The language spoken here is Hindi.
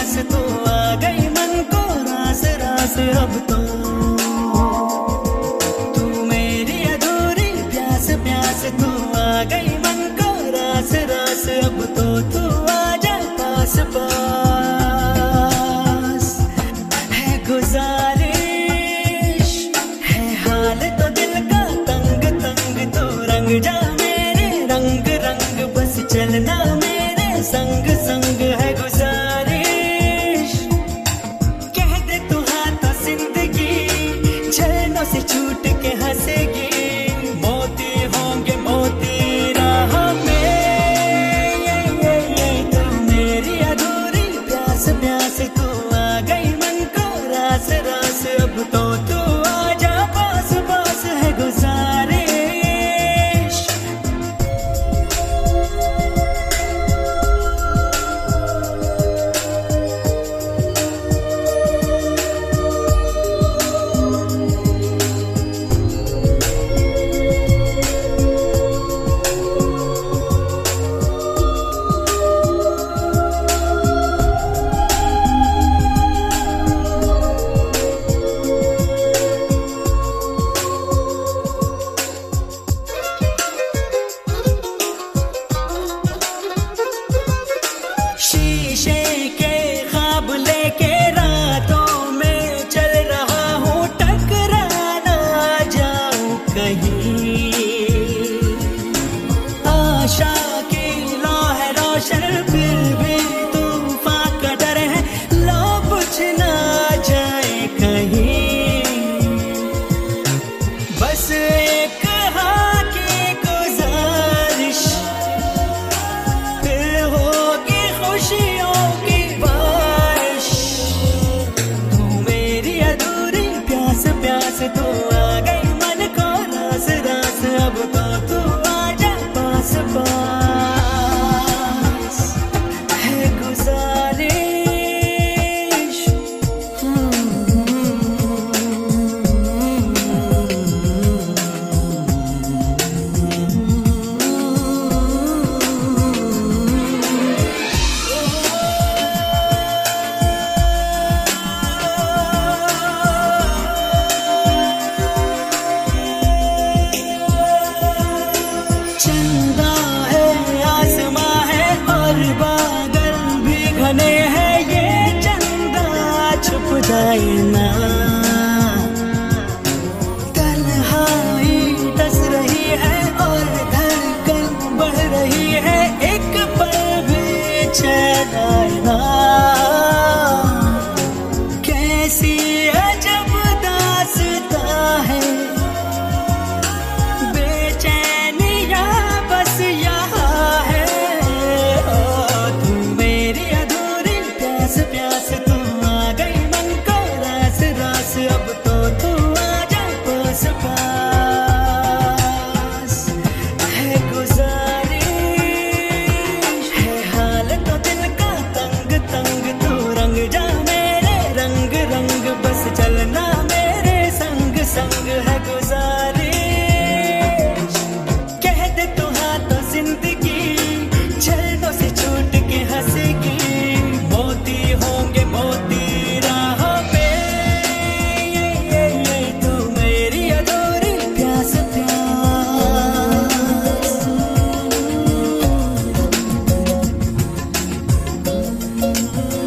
हंस तो आ गई मन को रास रास अब तो। तू मेरी अधूरी प्यास प्यास तो आ गई मन को रास रास अब तो। तू आ जा पास पास। है गुजारिश, है हाल तो दिल का तंग तंग तो रंग जा मेरे रंग रंग बस चलना की भी है। कुछ ना जाए कहीं। बस एक की गुजारिश होगी खुशियों की बारिश। तू मेरी अधूरी प्यास प्यास तो बसाइना तन्हाई डस रही है और धड़कन बढ़ रही है। एक पल भी कैसी अजब दासता है? goes on.